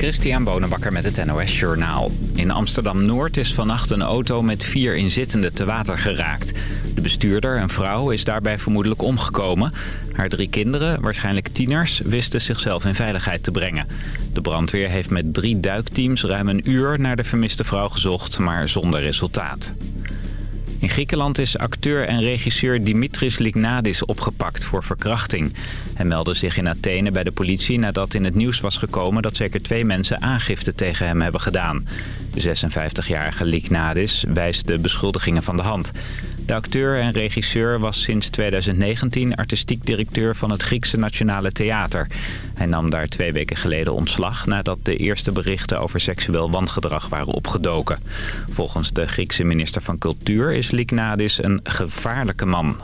Christian Bonenbakker met het NOS Journaal. In Amsterdam-Noord is vannacht een auto met vier inzittenden te water geraakt. De bestuurder, een vrouw, is daarbij vermoedelijk omgekomen. Haar drie kinderen, waarschijnlijk tieners, wisten zichzelf in veiligheid te brengen. De brandweer heeft met drie duikteams ruim een uur naar de vermiste vrouw gezocht, maar zonder resultaat. In Griekenland is acteur en regisseur Dimitris Lignadis opgepakt voor verkrachting. Hij meldde zich in Athene bij de politie nadat in het nieuws was gekomen... dat zeker twee mensen aangifte tegen hem hebben gedaan. De 56-jarige Lignadis wijst de beschuldigingen van de hand. De acteur en regisseur was sinds 2019 artistiek directeur van het Griekse Nationale Theater. Hij nam daar twee weken geleden ontslag nadat de eerste berichten over seksueel wangedrag waren opgedoken. Volgens de Griekse minister van Cultuur is Lignadis een gevaarlijke man.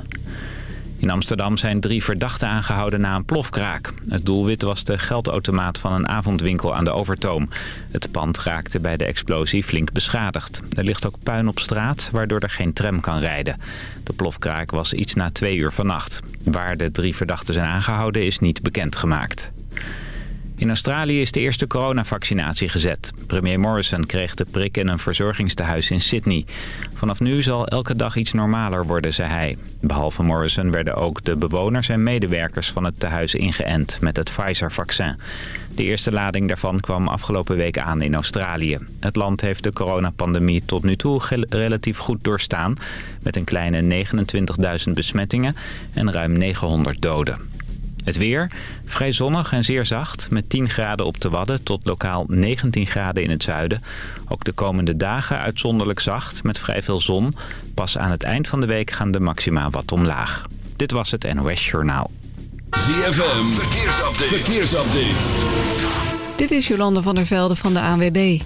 In Amsterdam zijn drie verdachten aangehouden na een plofkraak. Het doelwit was de geldautomaat van een avondwinkel aan de Overtoom. Het pand raakte bij de explosie flink beschadigd. Er ligt ook puin op straat, waardoor er geen tram kan rijden. De plofkraak was iets na twee uur vannacht. Waar de drie verdachten zijn aangehouden is niet bekendgemaakt. In Australië is de eerste coronavaccinatie gezet. Premier Morrison kreeg de prik in een verzorgingstehuis in Sydney. Vanaf nu zal elke dag iets normaler worden, zei hij. Behalve Morrison werden ook de bewoners en medewerkers van het tehuis ingeënt met het Pfizer-vaccin. De eerste lading daarvan kwam afgelopen week aan in Australië. Het land heeft de coronapandemie tot nu toe relatief goed doorstaan... met een kleine 29.000 besmettingen en ruim 900 doden. Het weer, vrij zonnig en zeer zacht, met 10 graden op de Wadden tot lokaal 19 graden in het zuiden. Ook de komende dagen uitzonderlijk zacht, met vrij veel zon. Pas aan het eind van de week gaan de maxima wat omlaag. Dit was het NOS Journaal. ZFM, verkeersupdate. verkeersupdate. Dit is Jolande van der Velde van de ANWB.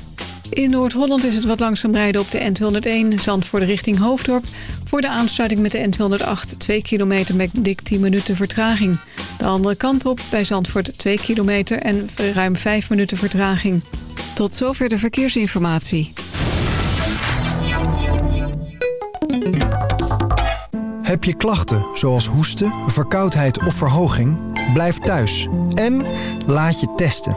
In Noord-Holland is het wat langzaam rijden op de N201 Zandvoort richting Hoofddorp. Voor de aansluiting met de N208 2 kilometer met dik 10 minuten vertraging. De andere kant op bij Zandvoort 2 kilometer en ruim 5 minuten vertraging. Tot zover de verkeersinformatie. Heb je klachten zoals hoesten, verkoudheid of verhoging? Blijf thuis en laat je testen.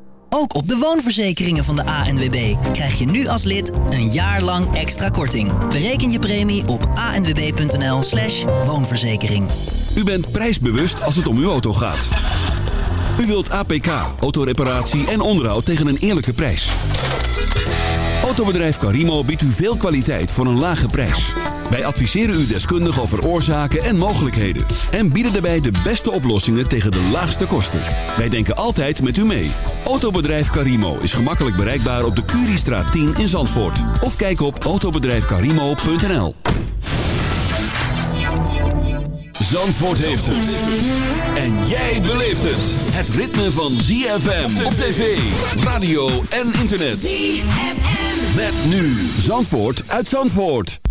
Ook op de woonverzekeringen van de ANWB krijg je nu als lid een jaar lang extra korting. Bereken je premie op anwb.nl slash woonverzekering. U bent prijsbewust als het om uw auto gaat. U wilt APK, autoreparatie en onderhoud tegen een eerlijke prijs. Autobedrijf Carimo biedt u veel kwaliteit voor een lage prijs. Wij adviseren u deskundig over oorzaken en mogelijkheden. En bieden daarbij de beste oplossingen tegen de laagste kosten. Wij denken altijd met u mee. Autobedrijf Carimo is gemakkelijk bereikbaar op de Curiestraat 10 in Zandvoort. Of kijk op autobedrijfcarimo.nl Zandvoort heeft het. En jij beleeft het. Het ritme van ZFM op tv, radio en internet. ZFM. Met nu Zandvoort uit Zandvoort.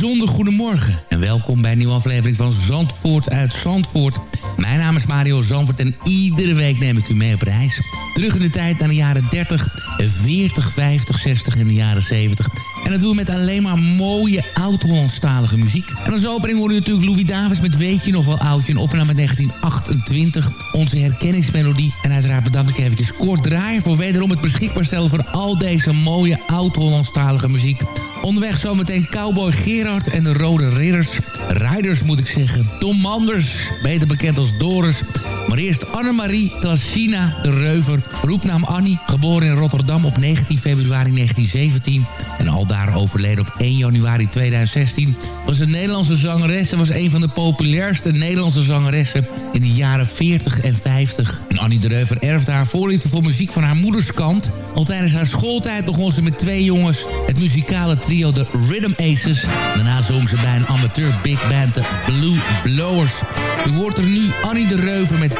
Bijzonder goedemorgen en welkom bij een nieuwe aflevering van Zandvoort uit Zandvoort. Mijn naam is Mario Zandvoort en iedere week neem ik u mee op reis. Terug in de tijd naar de jaren 30, 40, 50, 60 en de jaren 70. En dat doen we met alleen maar mooie oud-Hollandstalige muziek. En als opening hoor je natuurlijk Louis Davis met Weet je nog wel oudje, een opname 1928. Onze herkenningsmelodie. En uiteraard bedank ik eventjes Kort Draaier voor wederom het beschikbaar stellen van al deze mooie oud-Hollandstalige muziek. Onderweg zometeen Cowboy Gerard en de Rode Ridders. Riders moet ik zeggen. Tom Manders, beter bekend als Doris. Maar eerst Annemarie Tassina de Reuver, roepnaam Annie, geboren in Rotterdam op 19 februari 1917 en aldaar overleden op 1 januari 2016, was een Nederlandse zangeres en was een van de populairste Nederlandse zangeressen in de jaren 40 en 50. En Annie de Reuver erfde haar voorliefde voor muziek van haar moeders kant. Al tijdens haar schooltijd begon ze met twee jongens het muzikale trio de Rhythm Aces. Daarna zong ze bij een amateur big band de Blue Blowers. U hoort er nu Annie de Reuver met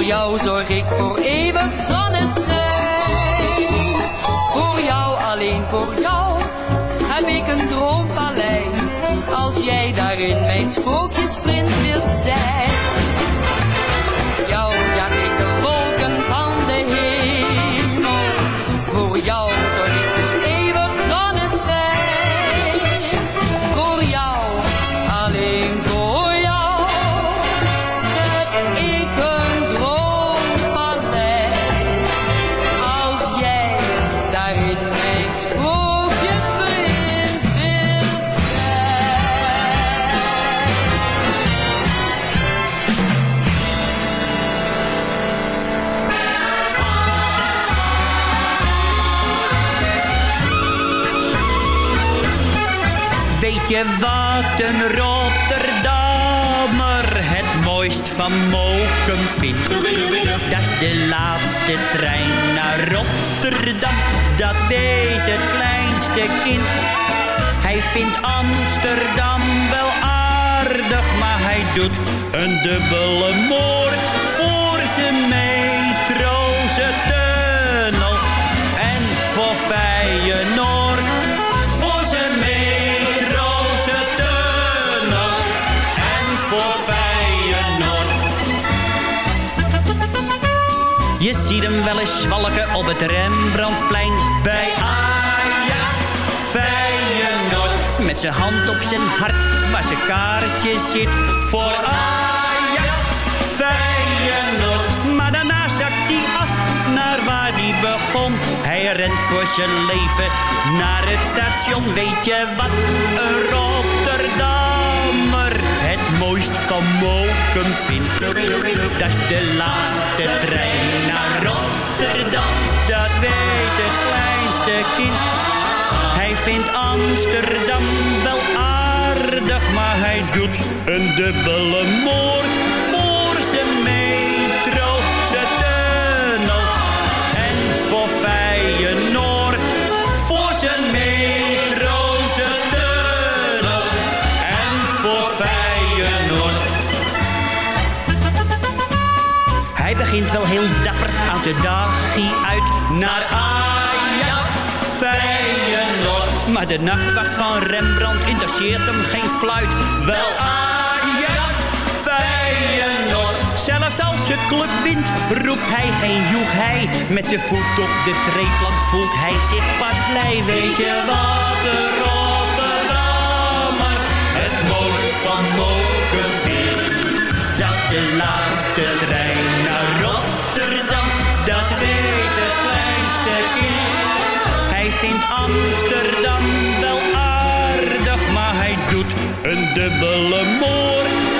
Voor jou zorg ik voor eeuwig zonneschijn. Voor jou, alleen voor jou, heb ik een droompaleis. Als jij daarin mijn sprookjesprins wilt zijn. Je wat een Rotterdammer het mooist van Mokum vindt? Dat is de laatste trein naar Rotterdam, dat weet het kleinste kind. Hij vindt Amsterdam wel aardig, maar hij doet een dubbele moord voor zijn metroze tunnel. En voor Feyenoord Je ziet hem wel eens zwalken op het Rembrandtsplein bij Ajax Feyenoord. Met zijn hand op zijn hart waar zijn kaartje zit voor Ajax Feyenoord. Maar daarna zakt hij af naar waar hij begon. Hij rent voor zijn leven naar het station. Weet je wat, het mooist van Mokum vindt? Dat is de laatste trein naar Rotterdam. Dat weet het kleinste kind. Hij vindt Amsterdam wel aardig, maar hij doet een dubbele moord Hij begint wel heel dapper aan zijn dagje uit naar Ajax Feyenoord. Maar de nachtwacht van Rembrandt interesseert hem geen fluit. Wel Ajax Feyenoord. Zelfs als zijn club wint, roept hij geen joeg hij. Met zijn voet op de treeplank voelt hij zich pas blij. Weet je wat de Rotterdammer het mooist van mogen vindt? Dat de laatste trein vindt Amsterdam wel aardig, maar hij doet een dubbele moord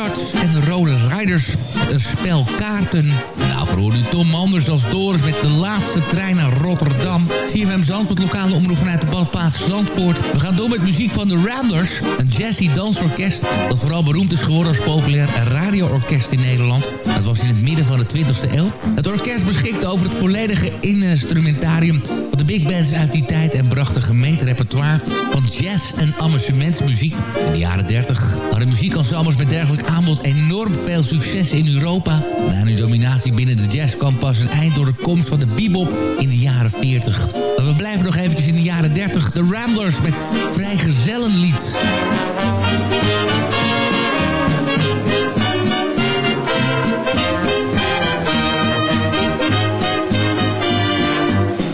En de Rode Riders een spel kaarten. Nou, Tom Manders als Doris met de laatste trein naar Rotterdam. CFM Zandvoort, lokale omroep vanuit de badplaats Zandvoort. We gaan door met muziek van de Ramblers, een jazzy dansorkest... dat vooral beroemd is geworden als populair radioorkest in Nederland. Dat was in het midden van de 20e eeuw. Het orkest beschikte over het volledige instrumentarium van de big bands uit die tijd... en bracht een gemengd repertoire van jazz en amusementsmuziek. In de jaren 30 hadden muziekensembles met dergelijk aanbod enorm veel succes in Europa. Na hun dominatie binnen de jazz kwam pas een eind door de komst van de bebop in de jaren 40. Maar we blijven nog eventjes in de jaren 30. De Ramblers met Vrijgezellenlied.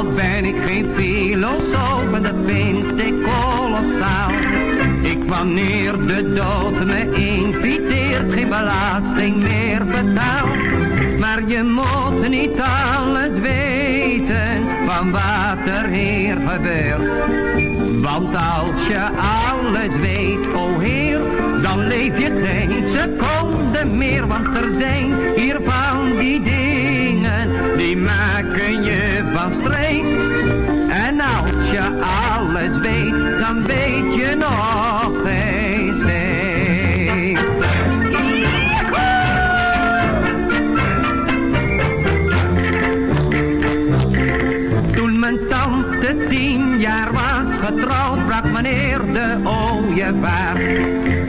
Al ben ik geen filosoof en dat vind ik kolossaal. Ik wanneer de dood me inviteert, geen belasting meer betaald. Maar je moet niet alles weten van wat er hier gebeurt. Want als je alles weet, o Heer, dan leef je geen seconde meer. Want er zijn hier van die dingen, die maken je van. Nog steek. Toen mijn tante tien jaar was getrouwd, bracht meneer de ooievaar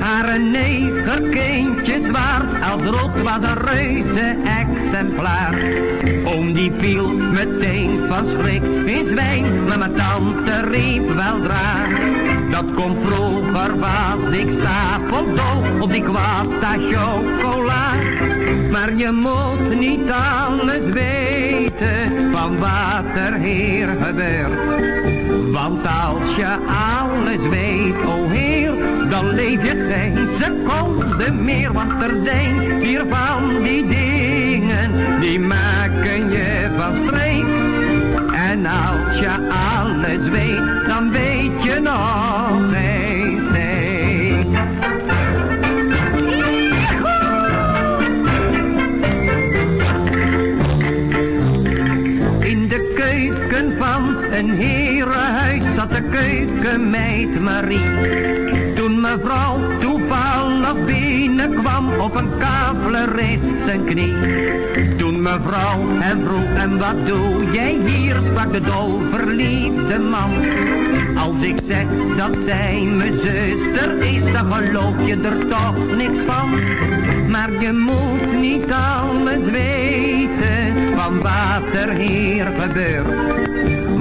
haar een negerkindje zwaard, als rood was een reuze exemplaar. Oom die viel meteen van schrik in zwijn, maar mijn tante riep weldra. Dat komt vroeger was ik stapeldol op die kwasta chocola. Maar je moet niet alles weten van wat er hier gebeurt. Want als je alles weet, o Heer, dan leef je geen seconde meer. Want er zijn hier van die dingen, die maken je van streek. En als je alles weet, dan weet je nog zat de keukenmeid Marie. Toen mevrouw toevallig binnenkwam op een kabel reed zijn knie. Toen mevrouw hem vroeg en wat doe jij hier, sprak de dol verliefde man. Als ik zeg dat zij mijn zuster is, dan geloof je er toch niks van. Maar je moet niet alles weten van wat er hier gebeurt.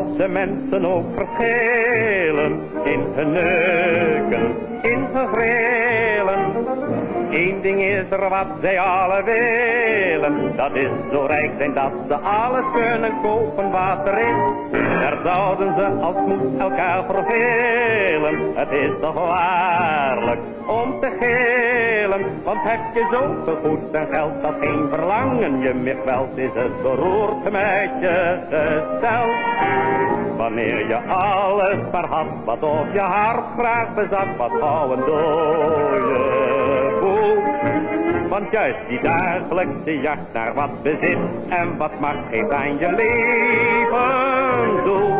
Als de mensen ook in hun neuken, in hun grillen. Eén ding is er wat zij alle willen, dat is zo rijk zijn dat ze alles kunnen kopen wat er is. Daar zouden ze als moed elkaar vervelen, het is toch waarlijk om te gillen. Want heb je zoveel goed en geld dat geen verlangen je meer kwelt, is het beroerd met je gesteld. Wanneer je alles maar had, wat op je hart graag bezat, wat dooie boel. Want juist die dagelijkse jacht naar wat bezit en wat macht geeft aan je leven doel.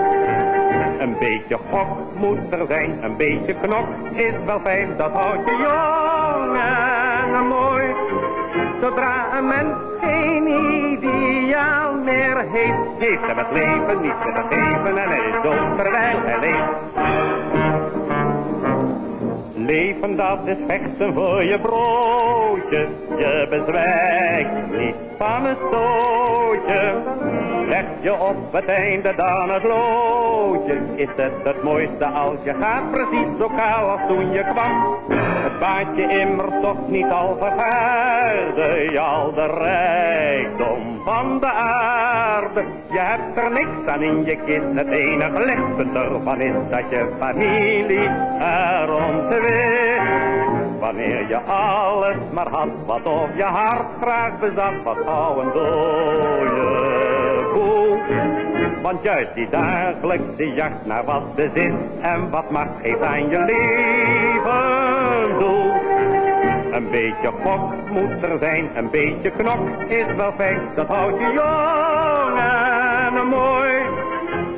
Een beetje gok moet er zijn, een beetje knok is wel fijn, dat houdt je jong en mooi. Zodra een mens geen ideaal meer heeft, heeft hem het leven niet te geven en hij is dood terwijl hij leeft. Leven dat is vechten voor je broodje, je bezwijkt niet van een stootje. Leg je op het einde dan het loodje, is het het mooiste als je gaat precies zo kaal als toen je kwam. Het baat je immers toch niet al vergaarde, je al de rijkdom van de aarde. Je hebt er niks aan in je kist, het enige lichtpunt ervan is dat je familie erom te. Wanneer je alles maar had, wat op je hart graag bezat, wat gauw een dooie boel. Want juist die dagelijkse jacht naar wat bezit en wat macht geeft aan je leven doel. Een beetje gok moet er zijn, een beetje knok is wel fijn, dat houdt je jong en mooi.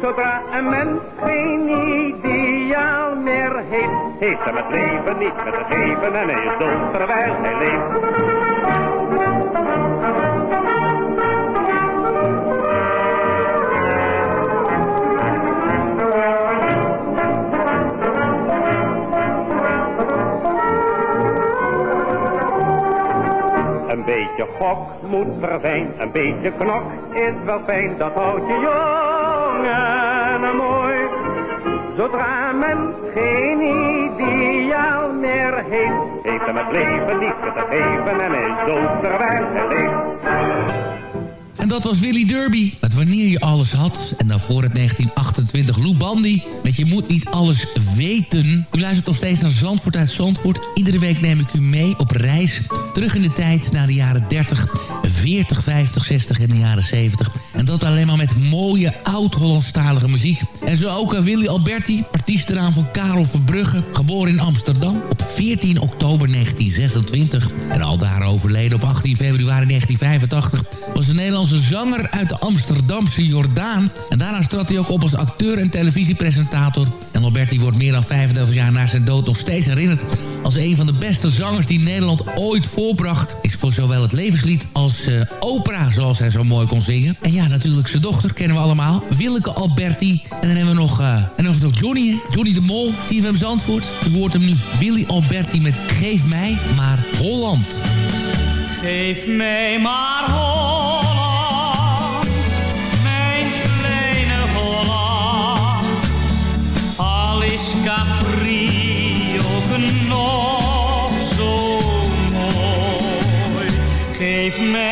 Zodra een mens geen ideaal meer heeft, heeft hem het leven niet meer te geven en hij is dood terwijl hij leeft. Een beetje gok moet er zijn, een beetje knok is wel fijn, dat houdt je jong en mooi. Zodra men geen ideaal meer heeft, heeft hem het leven meer te geven en is dood terwijl hij leeft. En dat was Willy Derby. Met Wanneer je alles had. En daarvoor het 1928 Lou Bandy. Met Je moet niet alles weten. U luistert nog steeds naar Zandvoort uit Zandvoort. Iedere week neem ik u mee op reis. Terug in de tijd naar de jaren 30, 40, 50, 60 en de jaren 70. En dat alleen maar met mooie oud-Hollandstalige muziek. En zo ook aan Willy Alberti, artiestenaam van Karel Verbrugge. Geboren in Amsterdam op 14 oktober 1926. En al daar overleden op 18 februari 1985. Was een Nederlandse zanger uit de Amsterdamse Jordaan. En daarna trad hij ook op als acteur en televisiepresentator. En Alberti wordt meer dan 35 jaar na zijn dood nog steeds herinnerd... als een van de beste zangers die Nederland ooit voorbracht. Is voor zowel het levenslied als uh, opera, zoals hij zo mooi kon zingen. En ja, natuurlijk zijn dochter kennen we allemaal. Willeke Alberti. En dan hebben we nog, uh, en dan hebben we nog Johnny, hè? Johnny de Mol, hem Zandvoort. U hoort hem nu. Willy Alberti met Geef mij maar Holland. Geef mij maar Holland, mijn kleine is Capri ook nog zo mooi. Geef mij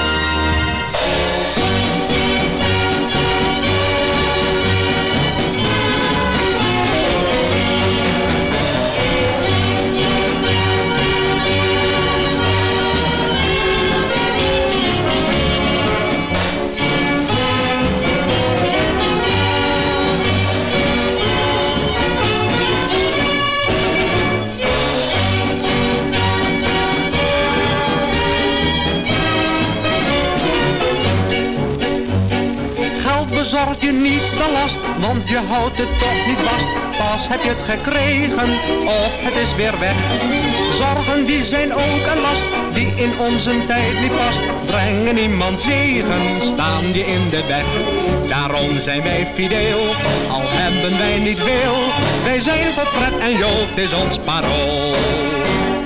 Je niet de last, want je houdt het toch niet vast. Pas heb je het gekregen, of het is weer weg. Zorgen die zijn ook een last, die in onze tijd niet past. Brengen iemand zegen, staan je in de weg. Daarom zijn wij fideel, al hebben wij niet veel. Wij zijn voor en jood, is ons parool.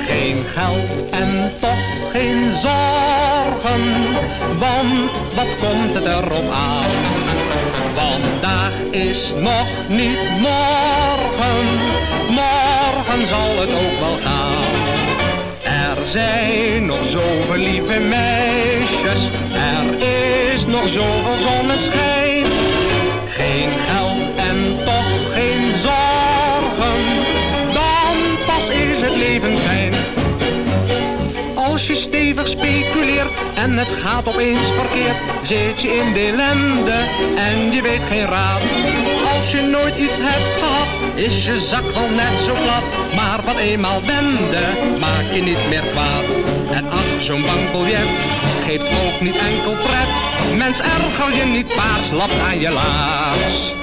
Geen geld en toch geen zorgen, want wat komt het erop aan? Vandaag is nog niet morgen, morgen zal het ook wel gaan. Er zijn nog zoveel lieve meisjes, er is nog zoveel zonneschijn. Geen geld en toch geen zorgen, dan pas is het leven fijn. Als je stevig speculeert en het gaat opeens verkeerd, zit je in de ellende en je weet geen raad. Als je nooit iets hebt gehad, is je zak wel net zo glad. Maar wat eenmaal wende, maak je niet meer kwaad. En ach, zo'n bankbiljet geeft ook niet enkel pret. Mens erger je niet, paars lapt aan je laars.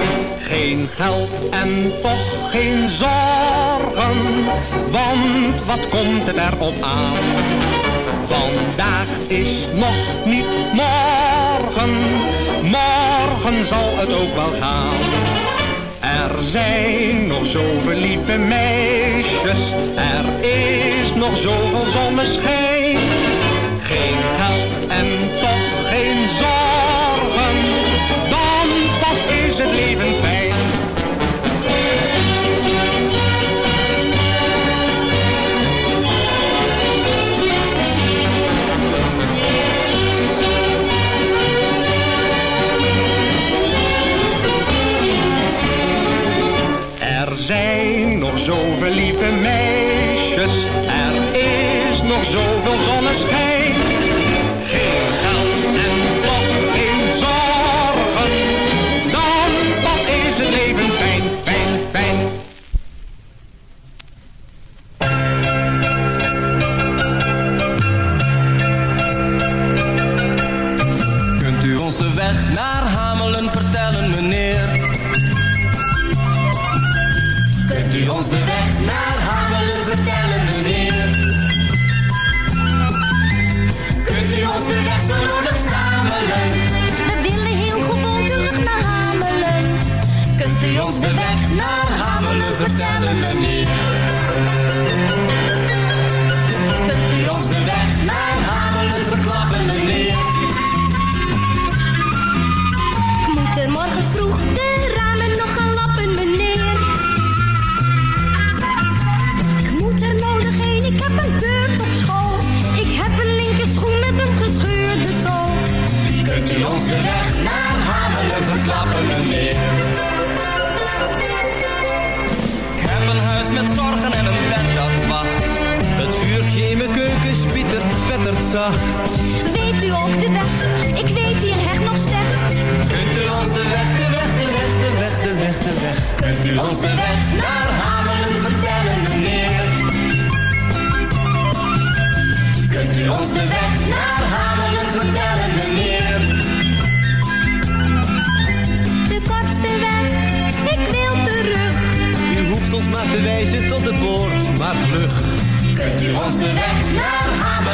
Geen geld en toch geen zorgen, want wat komt het erop aan? Vandaag is nog niet morgen, morgen zal het ook wel gaan. Er zijn nog zoveel lieve meisjes, er is nog zoveel zonneschijn. Geen geld en toch geen zorgen, zoveel zonneschijn. Vertellen, meneer? Kunt Weet u ook de weg? Ik weet hier echt nog slecht. Kunt u ons de weg, de weg, de weg, de weg, de weg, de weg. Kunt u ons de weg naar Hamelen vertellen, meneer? Kunt u ons de weg naar Hamelen vertellen, meneer? De kortste weg, ik wil terug. U hoeft ons maar te wijzen tot de poort, maar vlug. Kunt u ons de weg?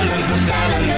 Naar Hamelen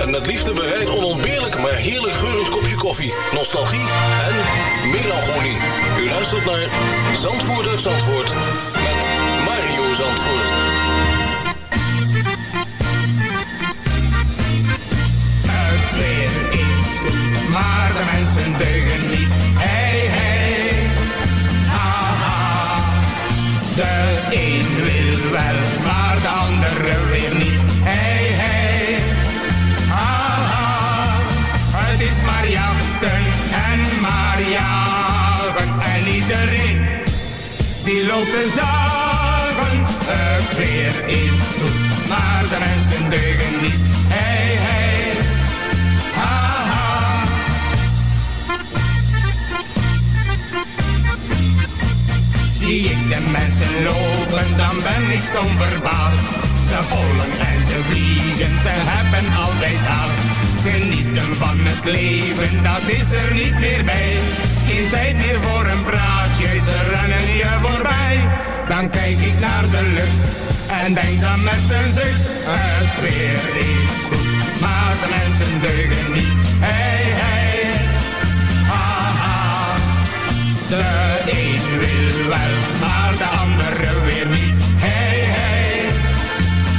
en met liefde bereid onontbeerlijk maar heerlijk geurend kopje koffie, nostalgie en melancholie. U luistert naar Zandvoort uit Zandvoort met Mario Zandvoort. Is goed, maar de mensen deugen niet. Hey, hey, haha. De een wil wel, maar de andere weer niet. Die te zagen. Het weer is goed, maar de mensen deugen niet. Hey, hey, haha. Zie ik de mensen lopen, dan ben ik stom verbaasd. Ze hollen en ze vliegen, ze hebben altijd haast. Genieten van het leven, dat is er niet meer bij. Geen tijd meer voor een praatje, ze rennen je voorbij. Dan kijk ik naar de lucht en denk dan met een zucht. Het weer is goed, maar de mensen deugen niet. Hey, hey, haha. De een wil wel, maar de andere weer niet. Hey, hey,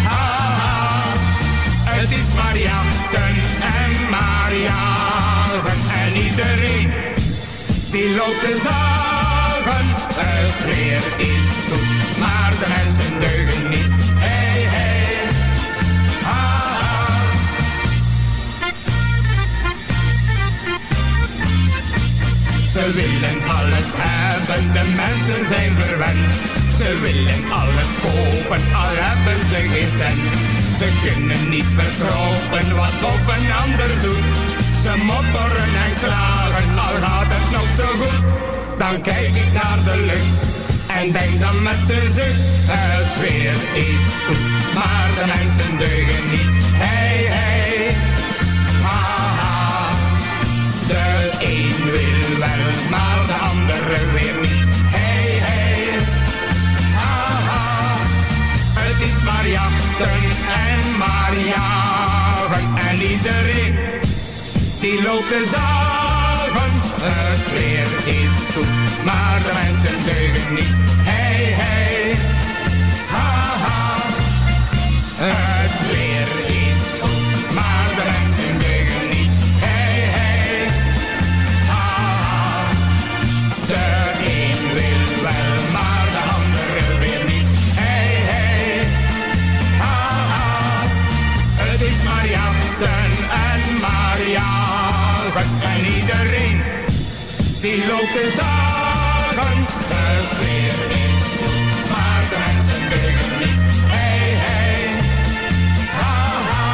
haha. Het is maar en maar. En iedereen die loopt zagen. Het weer is goed, maar de mensen deugen niet. Hey, hey. Ze willen alles hebben, de mensen zijn verwend. Ze willen alles kopen, al hebben ze geen cent. Ze kunnen niet verkropen wat of een ander doet. Ze mopperen en klagen, al gaat het nog zo goed. Dan kijk ik naar de lucht en denk dan met de zucht. Het weer is goed, maar de mensen deugen niet. Hey, hey, haha. De een wil wel, maar de andere weer niet. Hey, hey, haha. Het is maar jachten en maar jagen. En iedereen die loopt zagen. Het weer is goed, maar de mensen deugen niet. Hey, hey, haha. Het weer is goed, maar de mensen niet. Hey, hey, ha, ha.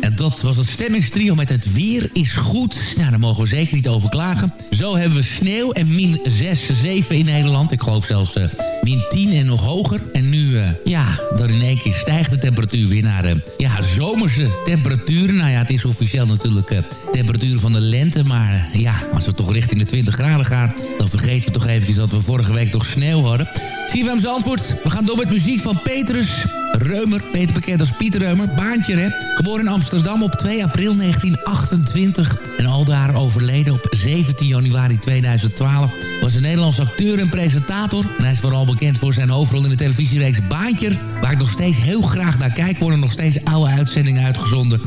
En dat was het stemmingstrio met het weer is goed. Nou, daar mogen we zeker niet over klagen. Zo hebben we sneeuw en min 6, 7 in Nederland. Ik geloof zelfs uh, min 10 en nog hoger. En nu, uh, ja, dan in één keer stijgt de temperatuur weer naar uh, ja, zomerse temperaturen. Nou ja, het is officieel natuurlijk temperatuur van de lente. Maar ja, als we toch richting de 20 graden gaan... dan vergeten we toch eventjes dat we vorige week toch sneeuw hadden. CFM Zandvoort, we gaan door met muziek van Petrus Reumer. Beter bekend als Pieter Reumer, baantje. Geboren in Amsterdam op 2 april 1928. En aldaar overleden op 17 januari 2012. Was een Nederlandse acteur en presentator. En hij is vooral bekend voor zijn hoofdrol in de televisiereeks Baantje. Waar ik nog steeds heel graag naar kijk. Worden nog steeds oude uitzendingen uitgezonden.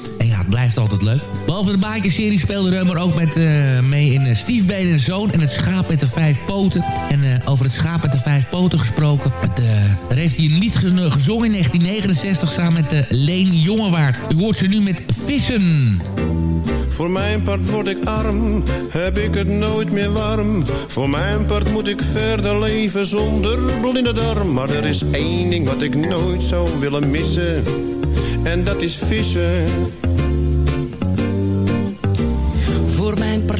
Het blijft altijd leuk. Behalve de Baantje-serie speelde Reumer ook met, uh, mee in uh, Stiefbeen en Zoon. En het schaap met de vijf poten. En uh, over het schaap met de vijf poten gesproken. Het, heeft hij een gezongen in 1969 samen met uh, Leen Jongewaard. U hoort ze nu met Vissen. Voor mijn part word ik arm, heb ik het nooit meer warm. Voor mijn part moet ik verder leven zonder blinde darm. Maar er is één ding wat ik nooit zou willen missen. En dat is vissen.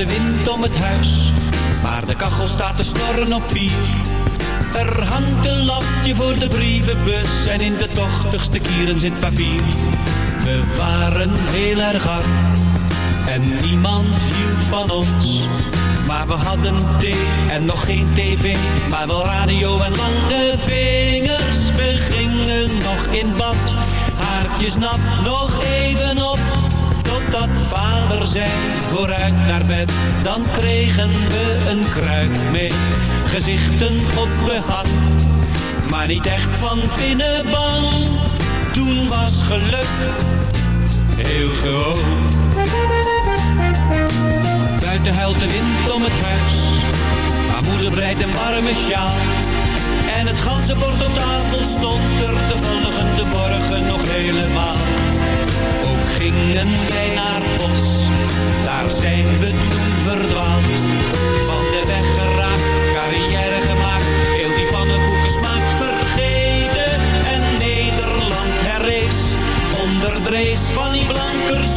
De wind om het huis, maar de kachel staat te snorren op vier. Er hangt een lapje voor de brievenbus en in de tochtigste kieren zit papier. We waren heel erg arm en niemand hield van ons. Maar we hadden thee en nog geen tv, maar wel radio en lange vingers. We gingen nog in bad, haartjes nat, nog even op. Totdat vader zei, vooruit naar bed, dan kregen we een kruik mee. Gezichten opgehakt, maar niet echt van binnen bang. Toen was geluk heel gewoon. Buiten huilt de wind om het huis, maar moeder breidt een warme sjaal. En het ganse bord op tafel stond er de volgende morgen nog helemaal. Gingen wij naar bos, daar zijn we toen verdwaald. Van de weg geraakt, carrière gemaakt, heel die pannenkoeken smaak vergeten. En Nederland herrees, onder de race van die blankers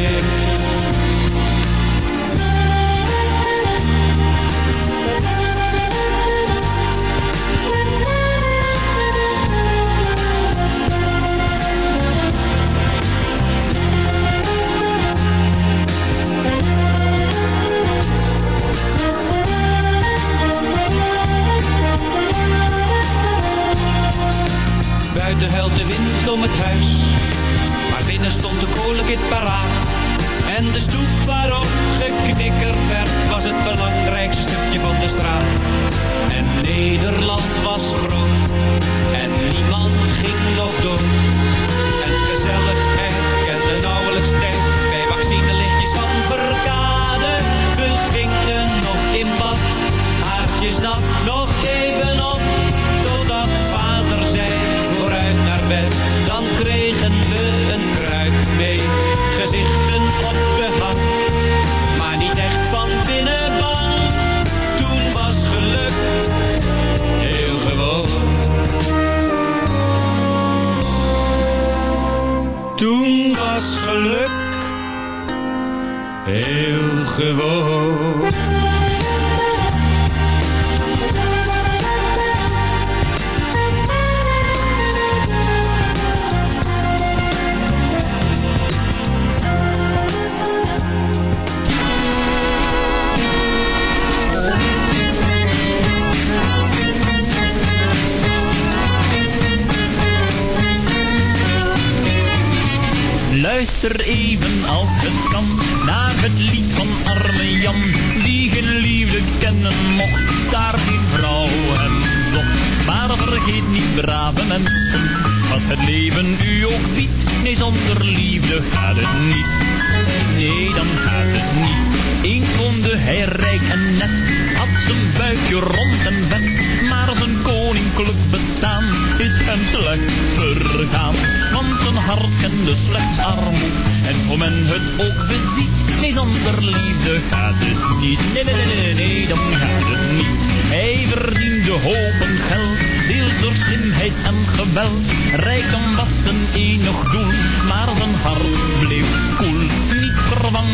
Buiten huilt de wind om het huis, maar binnen stond de kolenkit paraat. En de stoep waarop geknikkerd werd, was het belangrijkste stukje van de straat.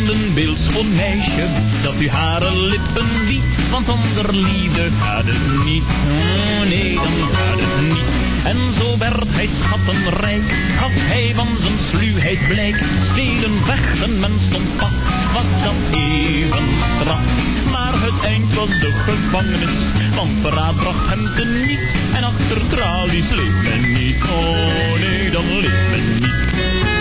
Een beeldschoon meisje, dat u hare lippen biedt. Want zonder liefde gaat het niet. Oh, nee, dan gaat het niet. En zo werd hij schattenrijk, gaf hij van zijn sluwheid blijk. Stelen, vechten, men stond pad, was dat even straf. Maar het eind was de gevangenis, want verraad bracht hem te niet. En achter tralies leeft men niet, oh nee, dan leeft men niet.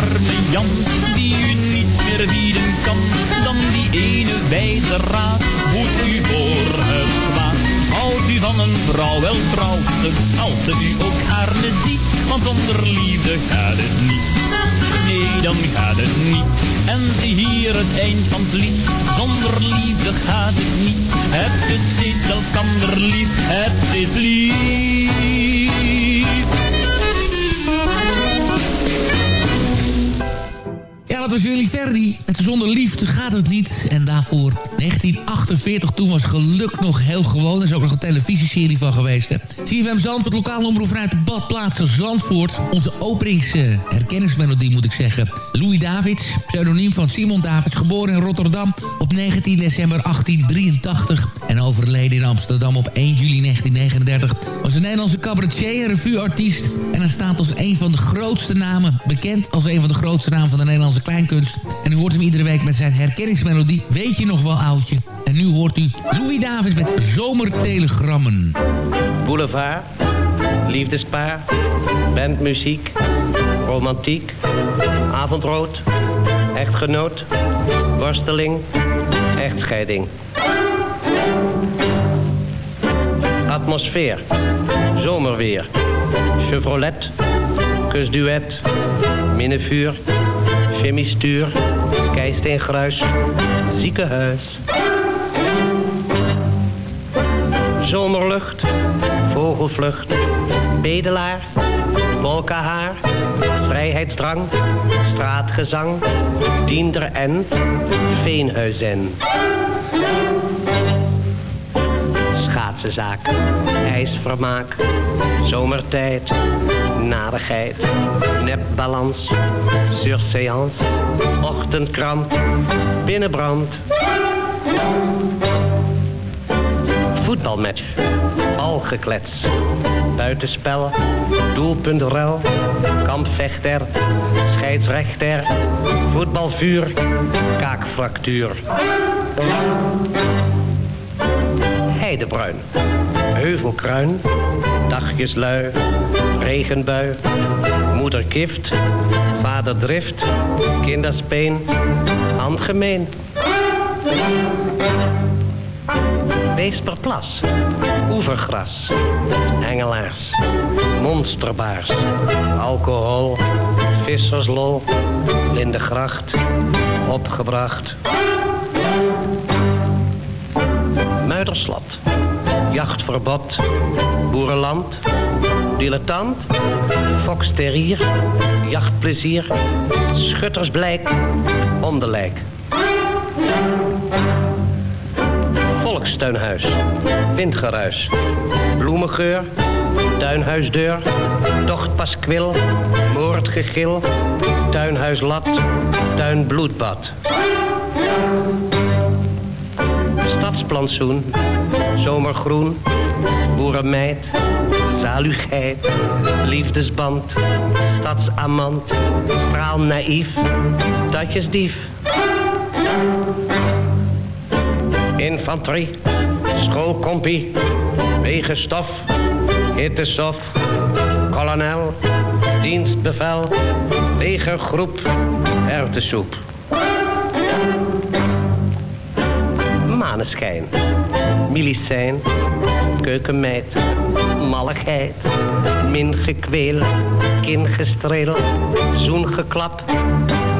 Arme Jan, die u niets meer bieden kan, dan die ene wijze raad, moet u voor het kwaad. Houdt u van een vrouw, wel trouwt ze, als ze u ook gaarne ziet, want zonder liefde gaat het niet. Nee, dan gaat het niet. En zie hier het eind van het lied, zonder liefde gaat het niet. Heb je steeds elkander lief, heb steeds lief. Dat was jullie Verdi. Zonder liefde gaat het niet. En daarvoor 1948, toen was geluk nog heel gewoon. Er is ook nog een televisieserie van geweest. Hè. CFM Zandvoort, lokale omroep vanuit de badplaatsen Zandvoort. Onze openings eh, herkenningsmelodie moet ik zeggen. Louis Davids, pseudoniem van Simon Davids, geboren in Rotterdam op 19 december 1883. En overleden in Amsterdam op 1 juli 1939. Was een Nederlandse cabaretier en revueartiest. En hij staat als een van de grootste namen, bekend als een van de grootste namen van de Nederlandse kleinkunst. En u hoort hem iedere week met zijn herkenningsmelodie. Weet je nog wel, En nu hoort u Louis Davids met Zomertelegrammen. Boulevard, liefdespaar, bandmuziek, romantiek, avondrood, echtgenoot, worsteling, echtscheiding. Atmosfeer, zomerweer, Chevrolet, kusduet, minnevuur, chemiestuur, keisteengruis, ziekenhuis. Zomerlucht, vogelvlucht, bedelaar, wolkenhaar, vrijheidsdrang, straatgezang, diender en veenhuizen. Schaatsenzaak, ijsvermaak, zomertijd, narigheid, nepbalans, surseance, ochtendkrant, binnenbrand. Voetbalmatch, balgeklets, buitenspel, doelpuntrel, kampvechter, scheidsrechter, voetbalvuur, kaakfractuur. Heidebruin, heuvelkruin, dagjeslui, regenbui, moederkift, vaderdrift, kinderspeen, handgemeen. Weesperplas, oevergras, hengelaars, monsterbaars, alcohol, visserslol, lindegracht, opgebracht. Muiderslot, jachtverbod, boerenland, dilettant, foksterrier, jachtplezier, schuttersblijk, onderlijk. Volkstuinhuis, windgeruis, bloemengeur, tuinhuisdeur, tochtpaskwil, moordgegil, tuinhuislat, tuinbloedbad. Stadsplantsoen, zomergroen, boerenmeid, zaligheid, liefdesband, stadsamant, straalnaïef, datjesdief. Infanterie, schoolkompie, wegenstof, hittesof, kolonel, dienstbevel, legergroep, erwtensoep. Maneschijn, milicijn, keukenmeid, malligheid, mingekweel, kingestreel, zoengeklap,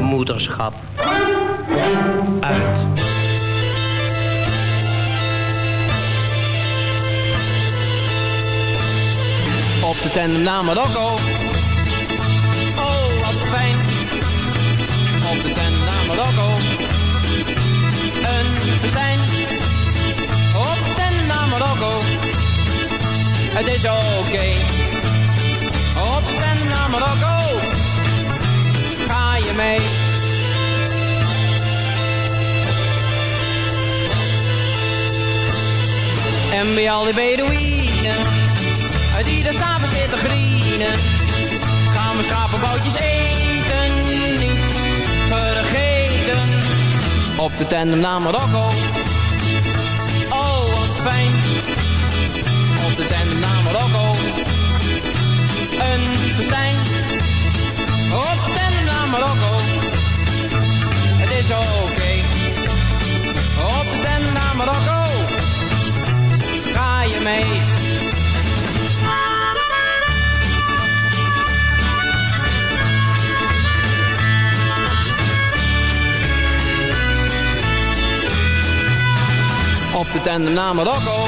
moederschap. Uit. Op de tandem naar Marokko. Oh, wat fijn. Op de tandem naar Marokko. Een festijn. Op Marokko. Het is oké. Op de tandem naar Marokko. Ga je mee. En bij al die Bedouinen die er s'avonds zitten grienen. Gaan we schapenboutjes eten, niet vergeten. Op de tandem naar Marokko. Op de tandem naar Marokko. Een festijn. Op de tandem naar Marokko. Het is oké. Op de tandem naar Marokko. Ga je mee. Op de tandem naar Marokko.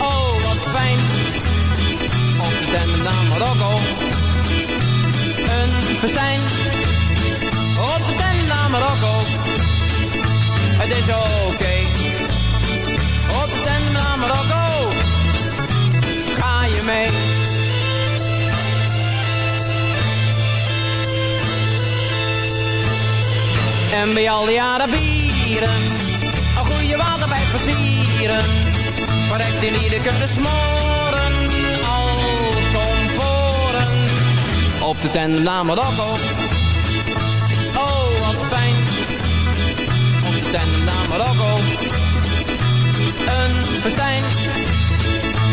Oh, wat fijn. Op de tandem naar Marokko. Een festijn. Op de tandem naar Marokko. Het is oké. Op de tandem naar Marokko. Ga je mee. En bij al die Arabieren versieren. Correct in ieder kunnen smoren als komforen. Op de naar Marokko. Oh, wat fijn. Op de naar Marokko. Een festijn.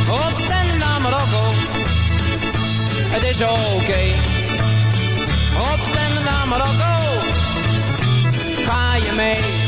Op de naar Marokko. het is oké. Op en naar Marokko, ga je mee.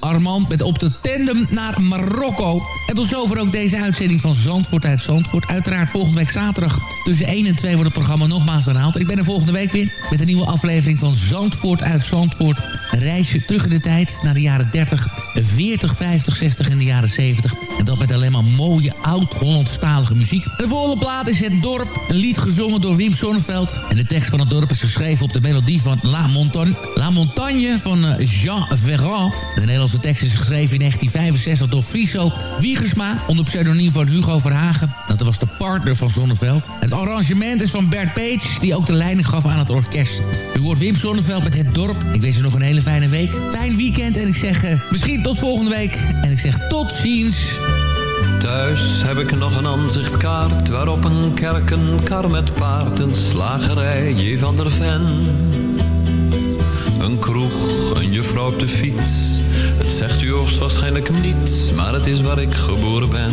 Armand met op de tandem naar Marokko. En tot zover ook deze uitzending van Zandvoort uit Zandvoort. Uiteraard volgende week zaterdag tussen 1 en 2 wordt het programma nogmaals herhaald. Ik ben er volgende week weer met een nieuwe aflevering van Zandvoort uit Zandvoort. Een reisje terug in de tijd naar de jaren 30, 40, 50, 60 en de jaren 70. En dat met alleen maar mooie oud-Hollandstalige muziek. De volgende plaat is Het Dorp, een lied gezongen door Wim Sonneveld. En de tekst van het dorp is geschreven op de melodie van La Montagne, La Montagne van eh, Jean Ferrand. De Nederlandse tekst is geschreven in 1965 door Friso Wiegersma... onder pseudoniem van Hugo Verhagen. Dat was de partner van Sonneveld. Het arrangement is van Bert Page, die ook de leiding gaf aan het orkest. U hoort Wim Sonneveld met Het Dorp. Ik wens u nog een hele fijne week. Fijn weekend en ik zeg eh, misschien tot volgende week. En ik zeg tot ziens. Thuis heb ik nog een aanzichtkaart waarop een kerk, een kar met paard, een slagerij, van der Ven. Een kroeg, een juffrouw op de fiets. Het zegt u hoogstwaarschijnlijk niets, maar het is waar ik geboren ben.